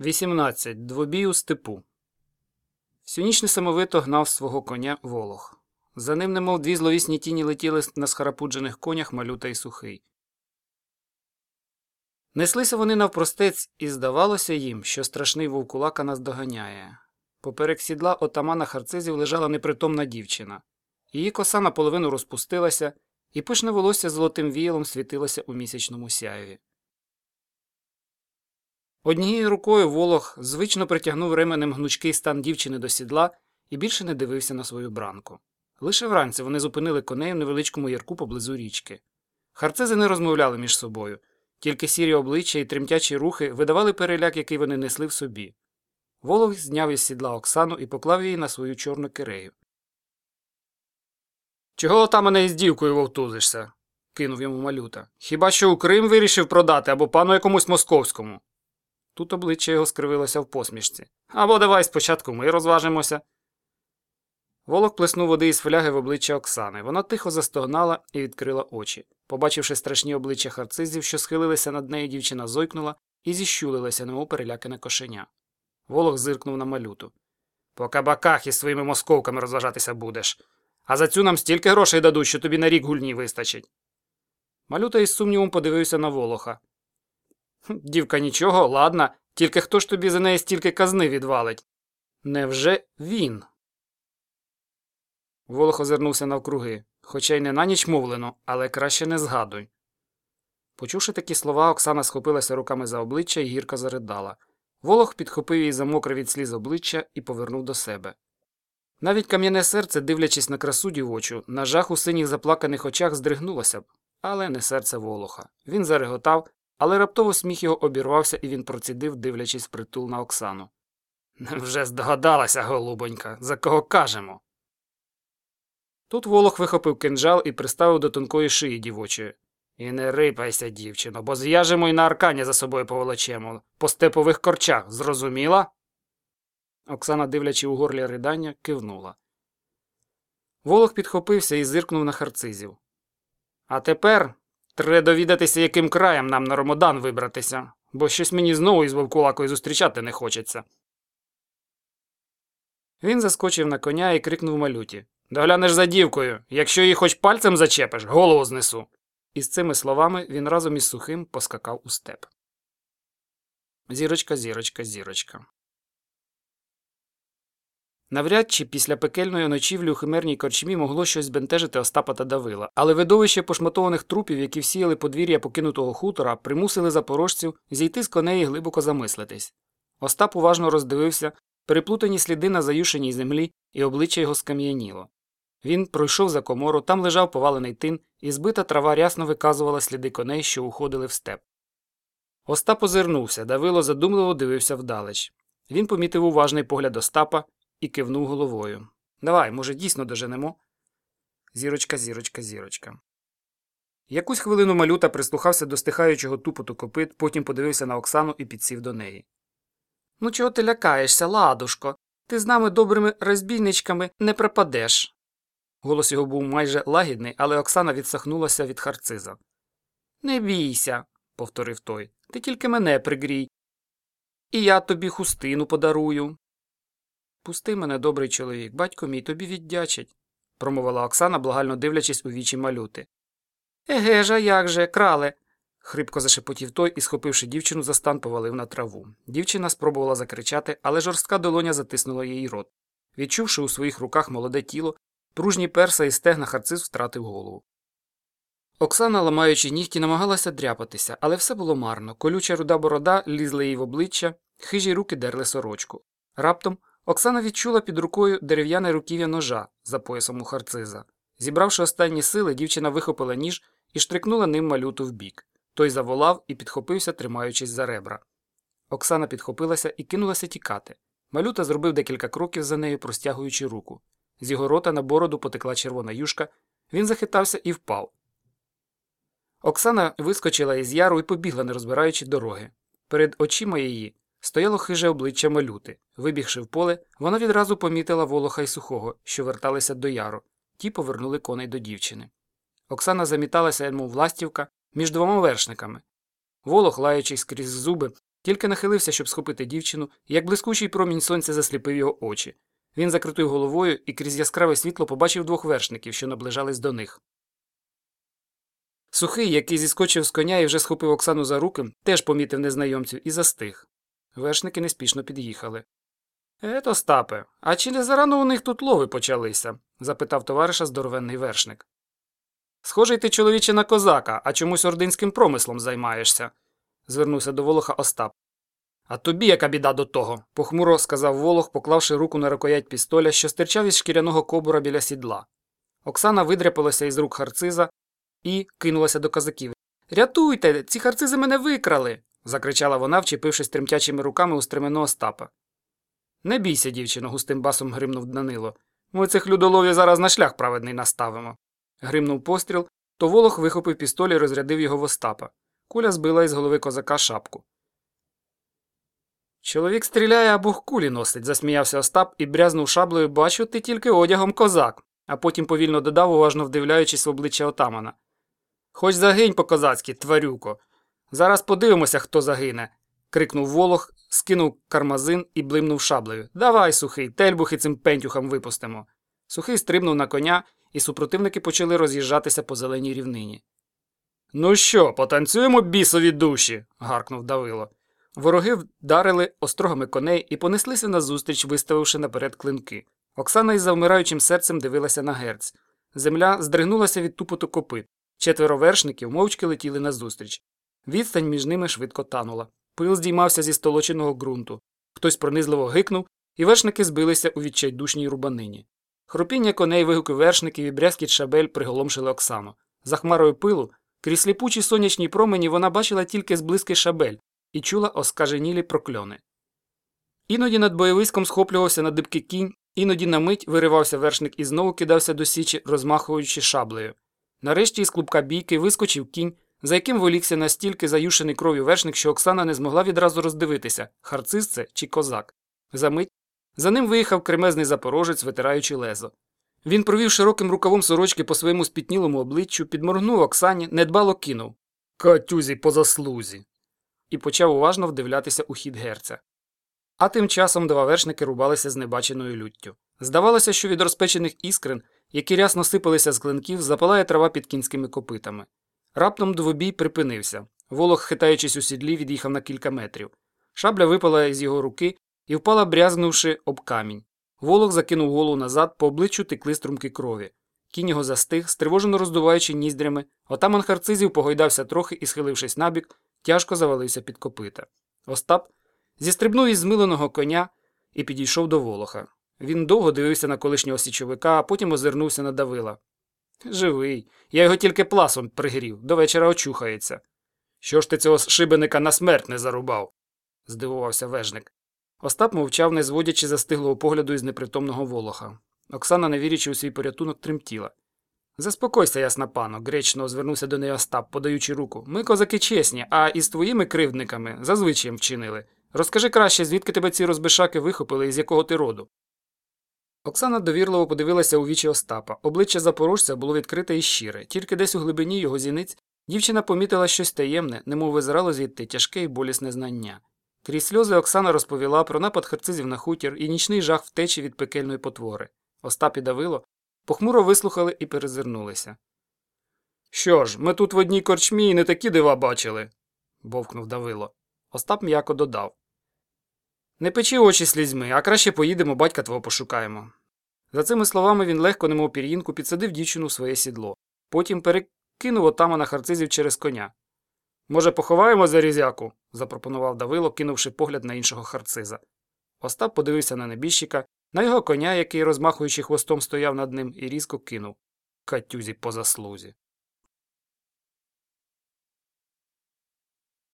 18. Двобій у степу. Всю ніч несамовито гнав свого коня волох. За ним, немов дві зловісні тіні летіли на схарапуджених конях малюта і сухий. Неслися вони навпростець, і здавалося їм, що страшний вовкулака нас доганяє. Поперек сідла отамана харцизів лежала непритомна дівчина. Її коса наполовину розпустилася, і пишне волосся золотим віялом світилося у місячному сяєві. Однією рукою Волох звично притягнув ременем гнучкий стан дівчини до сідла і більше не дивився на свою бранку. Лише вранці вони зупинили коней в невеличкому ярку поблизу річки. Харцизи не розмовляли між собою, тільки сірі обличчя і тремтячі рухи видавали переляк, який вони несли в собі. Волох зняв із сідла Оксану і поклав її на свою чорну кирею. Чого там мене із дівкою вовтузишся? кинув йому малюта. Хіба що у Крим вирішив продати або пану якомусь московському. Тут обличчя його скривилося в посмішці. Або давай спочатку ми розважимося. Волок плеснув води із фляги в обличчя Оксани. Вона тихо застогнала і відкрила очі. Побачивши страшні обличчя харцизів, що схилилися над нею, дівчина зойкнула і зіщулилася, немов перелякане кошеня. Волох зиркнув на малюту. По кабаках із своїми московками розважатися будеш. А за цю нам стільки грошей дадуть, що тобі на рік гульні вистачить. Малюта із сумнівом подивився на волоха. Дівка нічого, ладна, тільки хто ж тобі за неї стільки казни відвалить? Невже він? Волох озирнувся навкруги, хоча й не на ніч мовлено, але краще не згадуй. Почувши такі слова, Оксана схопилася руками за обличчя і гірко заридала. Волох підхопив її за мокре від сліз обличчя і повернув до себе. Навіть кам'яне серце, дивлячись на красу дівочу, на жах у синіх заплаканих очах здригнулося б, але не серце волоха. Він зареготав, але раптово сміх його обірвався, і він процідив, дивлячись притул на Оксану. Вже здогадалася, голубонька, за кого кажемо. Тут волох вихопив кинджал і приставив до тонкої шиї дівочої. І не рипайся, дівчино, бо зв'яжемо й на аркані за собою поволочемо, по степових корчах, зрозуміла? Оксана, дивлячи у горлі ридання, кивнула. Волох підхопився і зиркнув на харцизів. А тепер треба довідатися, яким краєм нам на Ромодан вибратися, бо щось мені знову із вовкулакою зустрічати не хочеться. Він заскочив на коня і крикнув малюті Доглянеш за дівкою. Якщо її хоч пальцем зачепиш, голову знесу. І з цими словами він разом із сухим поскакав у степ. Зірочка, зірочка, зірочка. Навряд чи після пекельної ночівлі у химерній корчмі могло щось збентежити Остапа та Давила, але видовище пошматованих трупів, які всіяли подвір'я покинутого хутора, примусили запорожців зійти з коней і глибоко замислитись. Остап уважно роздивився переплутані сліди на заюшеній землі, і обличчя його скам'яніло. Він пройшов за комору, там лежав повалений тин, і збита трава рясно виказувала сліди коней, що уходили в степ. Остап озирнувся, Давило задумливо дивився вдалеч. Він помітив уважний погляд Остапа і кивнув головою. Давай, може, дійсно доженемо. Зірочка, зірочка, зірочка. Якусь хвилину малюта прислухався до стихаючого тупоту копит, потім подивився на Оксану і підсів до неї. Ну, чого ти лякаєшся, ладушко? Ти з нами добрими розбійничками не пропадеш. Голос його був майже лагідний, але Оксана відсахнулася від харциза. Не бійся, повторив той. Ти тільки мене пригрій. І я тобі хустину подарую. Пусти мене, добрий чоловік, батько мій тобі віддячить, промовила Оксана, благально дивлячись у вічі малюти. Еге ж, а як же, крале. хрипко зашепотів той і, схопивши дівчину за стан, повалив на траву. Дівчина спробувала закричати, але жорстка долоня затиснула їй рот. Відчувши у своїх руках молоде тіло, пружні перса і стегна харциз втратив голову. Оксана, ламаючи нігті, намагалася дряпатися, але все було марно. Колюча руда борода лізла їй в обличчя, хижі руки дерли сорочку. Раптом Оксана відчула під рукою дерев'яне руків'я ножа за поясом у харциза. Зібравши останні сили, дівчина вихопила ніж і штрикнула ним малюту вбік. Той заволав і підхопився, тримаючись за ребра. Оксана підхопилася і кинулася тікати. Малюта зробив декілька кроків за нею, простягуючи руку. З його рота на бороду потекла червона юшка, він захитався і впав. Оксана вискочила із яру і побігла, не розбираючи дороги. Перед очима її стояло хиже обличчя малюти. Вибігши в поле, вона відразу помітила волоха й сухого, що верталися до яру. Ті повернули коней до дівчини. Оксана заміталася, мов властівка, між двома вершниками. Волох, лаючись крізь зуби, Тільки нахилився, щоб схопити дівчину, як блискучий промінь сонця засліпив його очі. Він закрутив головою і крізь яскраве світло побачив двох вершників, що наближались до них. Сухий, який зіскочив з коня і вже схопив Оксану за руки, теж помітив незнайомців і застиг. Вершники неспішно під'їхали. Ето, Стапе, а чи не зарано у них тут лови почалися? запитав товариша здоровенний вершник. Схожий ти, чоловіче, на козака, а чомусь ординським промислом займаєшся, звернувся до Волоха Остап. А тобі яка біда до того, похмуро сказав Волох, поклавши руку на рукоять пістоля, що стирчав із шкіряного кобура біля сідла. Оксана видряпалася із рук харциза і кинулася до козаків. Рятуйте, ці харцизи мене викрали. Закричала вона, вчепившись тремтячими руками у стремено Остапа. Не бійся, дівчино, густим басом гримнув Данило. Ми цих людоловів зараз на шлях праведний наставимо. Гримнув постріл, то Волох вихопив пістоль і розрядив його в Остапа. Куля збила із голови козака шапку. Чоловік стріляє або кулі носить, засміявся Остап і брязнув шаблею, бачу, ти тільки одягом козак, а потім повільно додав, уважно вдивляючись в обличчя отамана. Хоч загинь по козацьки, тварюко. Зараз подивимося, хто загине. крикнув Волох, скинув кармазин і блимнув шаблею. Давай, сухий, тельбухи цим пентюхам випустимо. Сухий стрибнув на коня, і супротивники почали роз'їжджатися по зеленій рівнині. Ну що, потанцюємо бісові душі. гаркнув Давило. Вороги вдарили острогами коней і понеслися назустріч, виставивши наперед клинки. Оксана із завмираючим серцем дивилася на герць. Земля здригнулася від тупоту копит. Четверо вершників мовчки летіли назустріч. Відстань між ними швидко танула. Пил здіймався зі столоченого ґрунту. Хтось пронизливо гикнув, і вершники збилися у відчайдушній рубанині. Хропіння коней, вигуки вершників і брязкіт шабель приголомшили Оксану. За хмарою пилу, крізь сліпучі сонячні промені вона бачила тільки зблиски шабель і чула оскаженілі прокльони. Іноді над бойовиськом схоплювався на дибки кінь, іноді на мить виривався вершник і знову кидався до січі, розмахуючи шаблею. Нарешті із клубка бійки вискочив кінь, за яким волікся настільки заюшений кров'ю вершник, що Оксана не змогла відразу роздивитися, харциз це чи козак. Замить за ним виїхав кремезний запорожець, витираючи лезо. Він провів широким рукавом сорочки по своєму спітнілому обличчю, підморгнув Оксані, недбало кинув Катюзі по заслузі. і почав уважно вдивлятися у хід герця. А тим часом два вершники рубалися з небаченою люттю. Здавалося, що від розпечених іскрин, які рясно сипалися з клинків, запалає трава під кінськими копитами. Раптом двобій припинився. Волох, хитаючись у сідлі, від'їхав на кілька метрів. Шабля випала із його руки і впала, брязгнувши об камінь. Волох закинув голову назад, по обличчю текли струмки крові. Кінь його застиг, стривожено роздуваючи ніздрями, отаман харцизів погойдався трохи і, схилившись набік, тяжко завалився під копита. Остап зістрибнув із змиленого коня і підійшов до волоха. Він довго дивився на колишнього січовика, а потім озирнувся на Давила. Живий. Я його тільки пласом пригрів, до вечора очухається. Що ж ти цього шибеника на смерть не зарубав? здивувався вежник. Остап мовчав, не зводячи застиглого погляду із непритомного волоха. Оксана, не вірячи у свій порятунок, тремтіла. Заспокойся, ясна пано, гречно звернувся до неї Остап, подаючи руку. Ми козаки чесні, а із твоїми кривдниками зазвичаєм вчинили. Розкажи краще, звідки тебе ці розбишаки вихопили і з якого ти роду. Оксана довірливо подивилася у вічі Остапа. Обличчя запорожця було відкрите і щире, тільки десь у глибині його зіниць дівчина помітила щось таємне, немов визирало звідти тяжке і болісне знання. Крізь сльози Оксана розповіла про напад харцизів на хутір і нічний жах втечі від пекельної потвори. Остап і Давило похмуро вислухали і перезирнулися. Що ж, ми тут в одній корчмі і не такі дива бачили, бовкнув Давило. Остап м'яко додав. Не печи очі слізьми, а краще поїдемо, батька твого пошукаємо. За цими словами він легко, немов пір'їнку, підсадив дівчину в своє сідло. Потім перекинув отамана харцизів через коня. Може, поховаємо зарізяку? запропонував Давило, кинувши погляд на іншого харциза. Остап подивився на небіжчика, на його коня, який, розмахуючи хвостом, стояв над ним, і різко кинув Катюзі по заслузі.